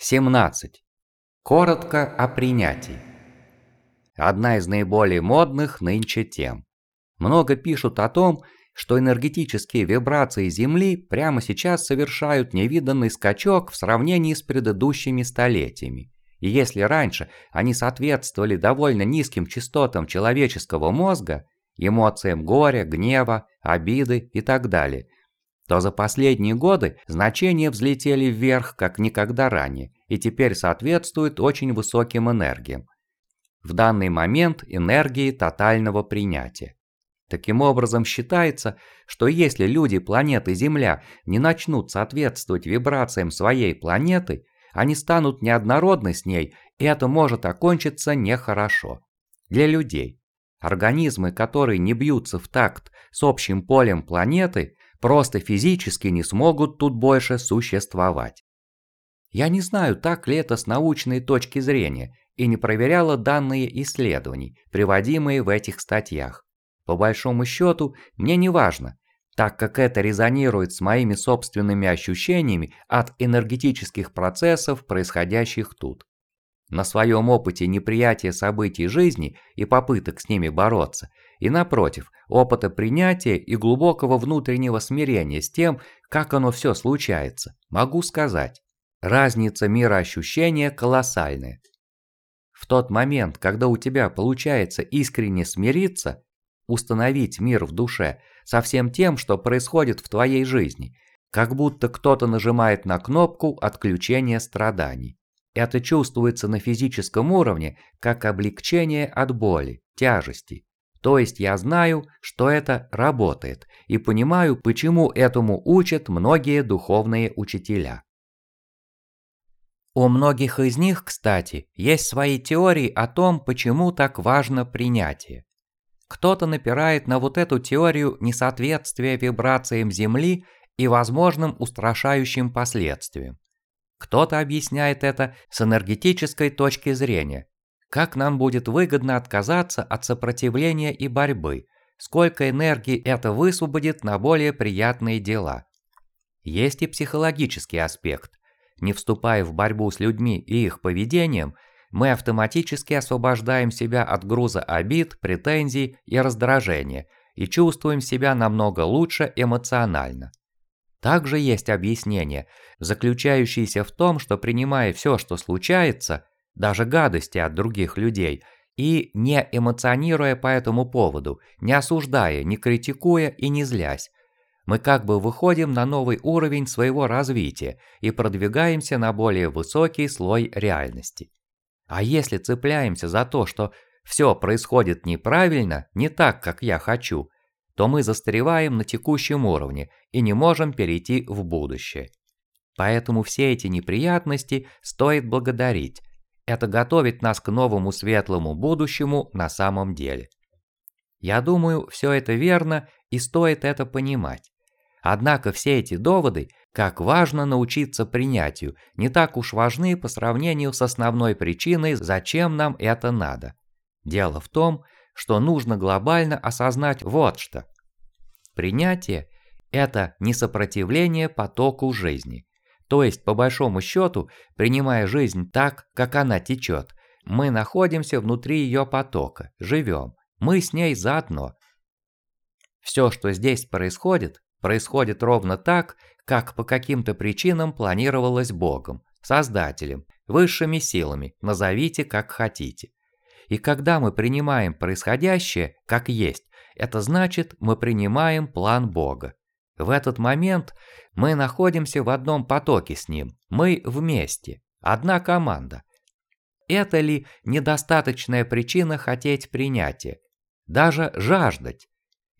17. Коротко о принятии. Одна из наиболее модных нынче тем. Много пишут о том, что энергетические вибрации Земли прямо сейчас совершают невиданный скачок в сравнении с предыдущими столетиями. И если раньше они соответствовали довольно низким частотам человеческого мозга, эмоциям горя, гнева, обиды и так далее – то за последние годы значения взлетели вверх, как никогда ранее, и теперь соответствуют очень высоким энергиям. В данный момент энергии тотального принятия. Таким образом считается, что если люди планеты Земля не начнут соответствовать вибрациям своей планеты, они станут неоднородны с ней, и это может окончиться нехорошо. Для людей. Организмы, которые не бьются в такт с общим полем планеты, просто физически не смогут тут больше существовать. Я не знаю, так ли это с научной точки зрения, и не проверяла данные исследований, приводимые в этих статьях. По большому счету, мне не важно, так как это резонирует с моими собственными ощущениями от энергетических процессов, происходящих тут. На своем опыте неприятия событий жизни и попыток с ними бороться – и напротив, опыта принятия и глубокого внутреннего смирения с тем, как оно все случается, могу сказать, разница мироощущения колоссальная. В тот момент, когда у тебя получается искренне смириться, установить мир в душе со всем тем, что происходит в твоей жизни, как будто кто-то нажимает на кнопку отключения страданий. Это чувствуется на физическом уровне как облегчение от боли, тяжести, то есть я знаю, что это работает, и понимаю, почему этому учат многие духовные учителя. У многих из них, кстати, есть свои теории о том, почему так важно принятие. Кто-то напирает на вот эту теорию несоответствия вибрациям Земли и возможным устрашающим последствиям. Кто-то объясняет это с энергетической точки зрения, как нам будет выгодно отказаться от сопротивления и борьбы, сколько энергии это высвободит на более приятные дела. Есть и психологический аспект. Не вступая в борьбу с людьми и их поведением, мы автоматически освобождаем себя от груза обид, претензий и раздражения и чувствуем себя намного лучше эмоционально. Также есть объяснение, заключающееся в том, что принимая все, что случается, даже гадости от других людей, и не эмоционируя по этому поводу, не осуждая, не критикуя и не злясь. Мы как бы выходим на новый уровень своего развития и продвигаемся на более высокий слой реальности. А если цепляемся за то, что все происходит неправильно, не так, как я хочу, то мы застреваем на текущем уровне и не можем перейти в будущее. Поэтому все эти неприятности стоит благодарить, это готовит нас к новому светлому будущему на самом деле. Я думаю, все это верно и стоит это понимать. Однако все эти доводы, как важно научиться принятию, не так уж важны по сравнению с основной причиной, зачем нам это надо. Дело в том, что нужно глобально осознать вот что. Принятие – это не сопротивление потоку жизни. То есть, по большому счету, принимая жизнь так, как она течет, мы находимся внутри ее потока, живем, мы с ней заодно. Все, что здесь происходит, происходит ровно так, как по каким-то причинам планировалось Богом, Создателем, высшими силами, назовите как хотите. И когда мы принимаем происходящее как есть, это значит, мы принимаем план Бога. В этот момент мы находимся в одном потоке с ним, мы вместе, одна команда. Это ли недостаточная причина хотеть принятия? Даже жаждать?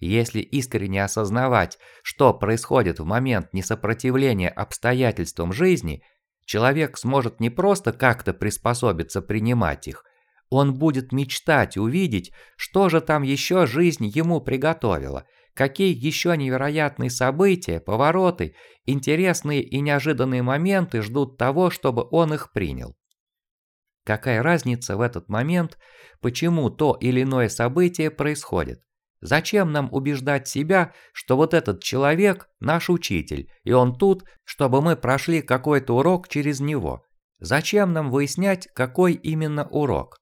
Если искренне осознавать, что происходит в момент несопротивления обстоятельствам жизни, человек сможет не просто как-то приспособиться принимать их, он будет мечтать увидеть, что же там еще жизнь ему приготовила – Какие еще невероятные события, повороты, интересные и неожиданные моменты ждут того, чтобы он их принял? Какая разница в этот момент, почему то или иное событие происходит? Зачем нам убеждать себя, что вот этот человек – наш учитель, и он тут, чтобы мы прошли какой-то урок через него? Зачем нам выяснять, какой именно урок?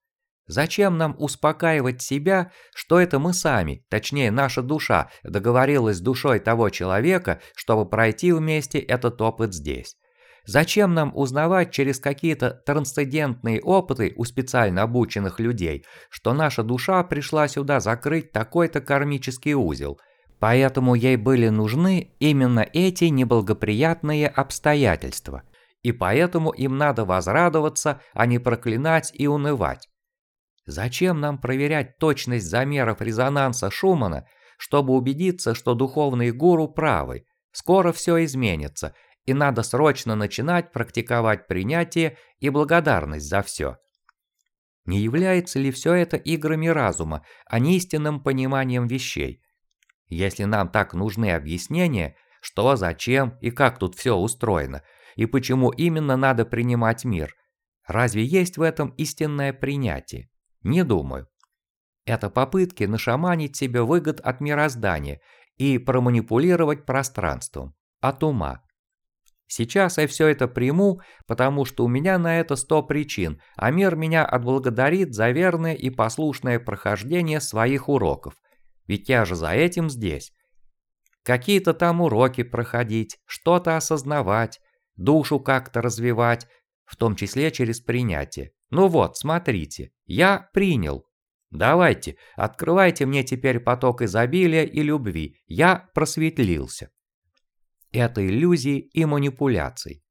Зачем нам успокаивать себя, что это мы сами, точнее наша душа, договорилась с душой того человека, чтобы пройти вместе этот опыт здесь? Зачем нам узнавать через какие-то трансцендентные опыты у специально обученных людей, что наша душа пришла сюда закрыть такой-то кармический узел? Поэтому ей были нужны именно эти неблагоприятные обстоятельства. И поэтому им надо возрадоваться, а не проклинать и унывать. Зачем нам проверять точность замеров резонанса Шумана, чтобы убедиться, что духовные гуру правы? Скоро все изменится, и надо срочно начинать практиковать принятие и благодарность за все. Не является ли все это играми разума, а не истинным пониманием вещей? Если нам так нужны объяснения, что, зачем и как тут все устроено, и почему именно надо принимать мир, разве есть в этом истинное принятие? Не думаю. Это попытки нашаманить себе выгод от мироздания и проманипулировать пространством, от ума. Сейчас я все это приму, потому что у меня на это сто причин, а мир меня отблагодарит за верное и послушное прохождение своих уроков. Ведь я же за этим здесь. Какие-то там уроки проходить, что-то осознавать, душу как-то развивать, в том числе через принятие. Ну вот, смотрите, я принял. Давайте, открывайте мне теперь поток изобилия и любви. Я просветлился. Это иллюзии и манипуляции.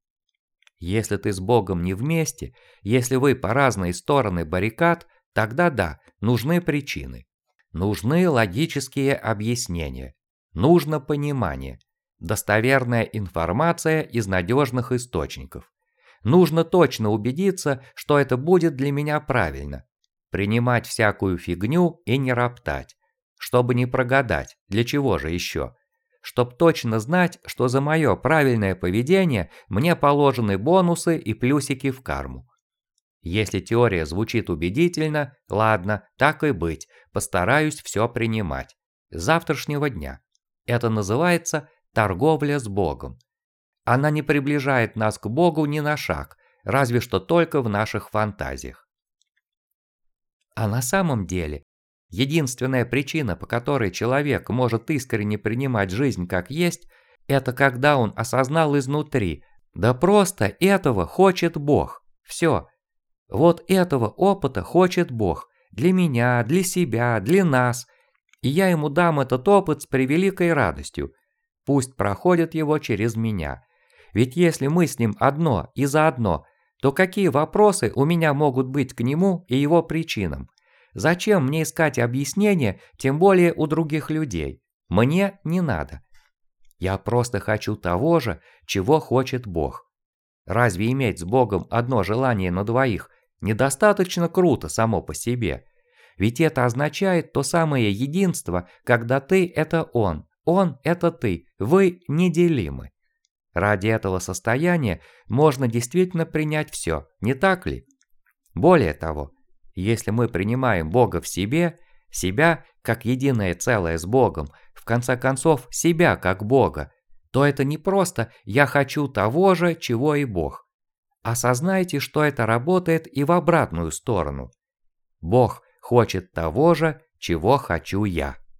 Если ты с Богом не вместе, если вы по разные стороны баррикад, тогда да, нужны причины. Нужны логические объяснения. Нужно понимание. Достоверная информация из надежных источников. Нужно точно убедиться, что это будет для меня правильно. Принимать всякую фигню и не роптать. Чтобы не прогадать, для чего же еще? Чтоб точно знать, что за мое правильное поведение мне положены бонусы и плюсики в карму. Если теория звучит убедительно, ладно, так и быть, постараюсь все принимать. С завтрашнего дня. Это называется торговля с Богом. Она не приближает нас к Богу ни на шаг, разве что только в наших фантазиях. А на самом деле, единственная причина, по которой человек может искренне принимать жизнь как есть, это когда он осознал изнутри, да просто этого хочет Бог. Все. Вот этого опыта хочет Бог. Для меня, для себя, для нас. И я ему дам этот опыт с превеликой радостью. Пусть проходит его через меня. Ведь если мы с ним одно и заодно, то какие вопросы у меня могут быть к нему и его причинам? Зачем мне искать объяснения, тем более у других людей? Мне не надо. Я просто хочу того же, чего хочет Бог. Разве иметь с Богом одно желание на двоих недостаточно круто само по себе? Ведь это означает то самое единство, когда ты – это Он, Он – это ты, вы неделимы. Ради этого состояния можно действительно принять все, не так ли? Более того, если мы принимаем Бога в себе, себя как единое целое с Богом, в конце концов себя как Бога, то это не просто «я хочу того же, чего и Бог». Осознайте, что это работает и в обратную сторону. Бог хочет того же, чего хочу я.